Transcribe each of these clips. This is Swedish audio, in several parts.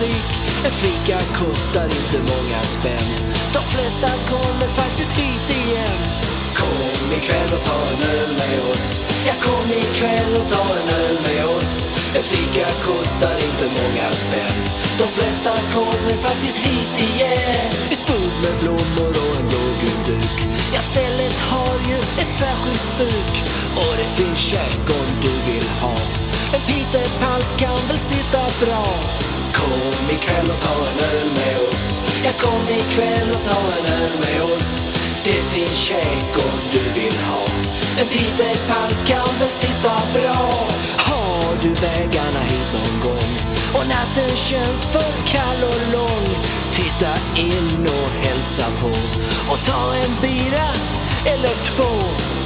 musik. En fika kostar inte många spänn. De flesta kommer faktiskt hit igen. Kom ikväll och ta en öl med oss. Ja, kom ikväll och ta en öl med oss. En fika kostar inte många spänn. De flesta kommer faktiskt hit igen. Ett bord med blommor och en blågul duk. Ja, stället har ju ett särskilt stuk. Och det finns käk om du vill ha. En pitepalt kan väl sitta bra. Kom ikväll och ta en öl med oss. Ja, kom ikväll och ta en öl med oss. Det finns käk om du vill ha. En pitepalt kan väl sitta bra. Har du vägarna hit någon gång och natten känns för kall och lång. Titta in och hälsa på och ta en bira eller två.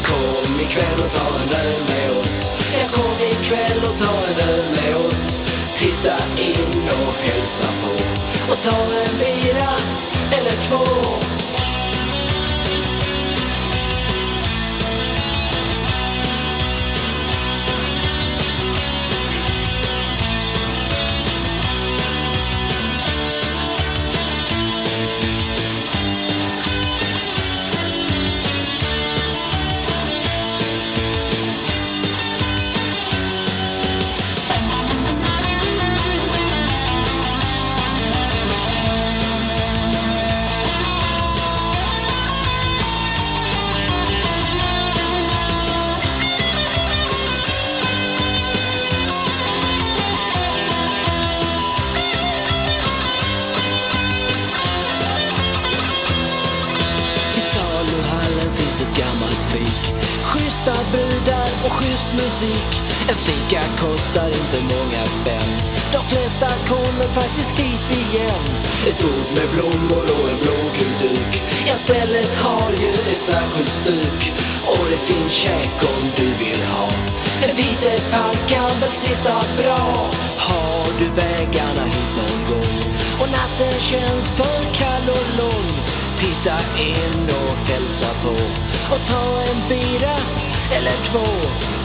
Kom ikväll och ta en öl med oss. Ja, kom ikväll och ta en öl med oss. Titta in och hälsa på och ta en bira eller två. Tyst musik. En fika kostar inte många spänn. De flesta kommer faktiskt hit igen. Ett bord med blommor och en blågul duk. Ja, stället har ju ett särskilt stuk. Och det finns käk om du vill ha. En vitepark kan väl sitta bra. Har du vägarna hit någon gång och natten känns för kall och lång. Titta in och hälsa på och ta en bira eller två.